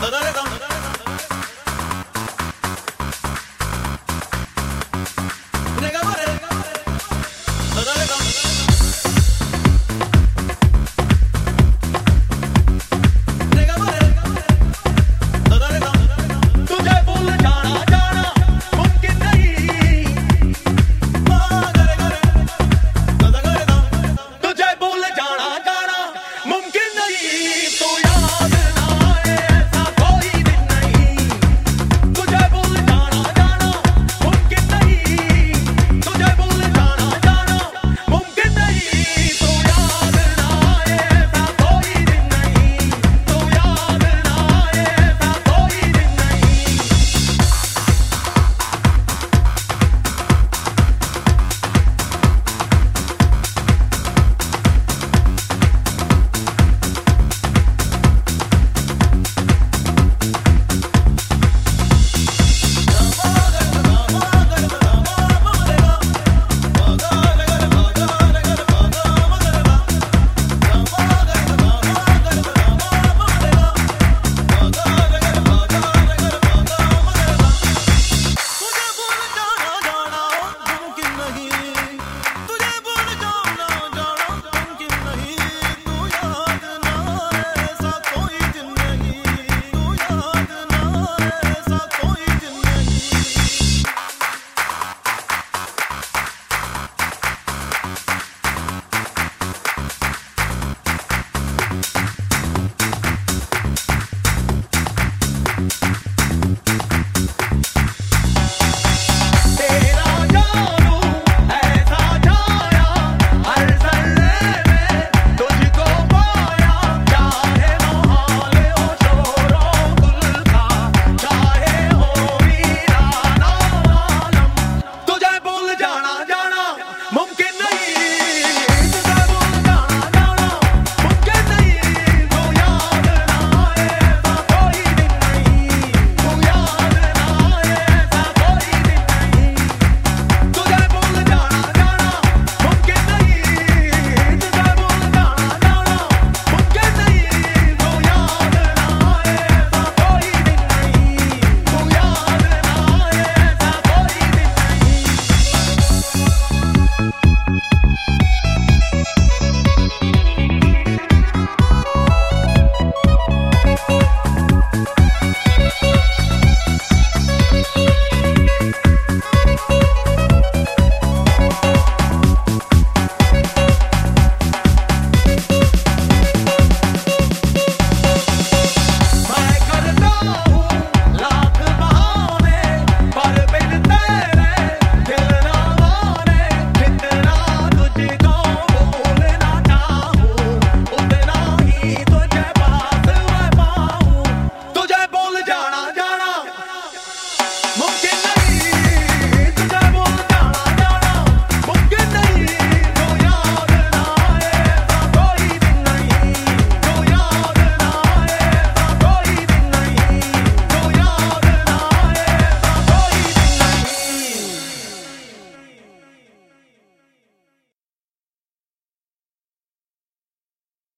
誰か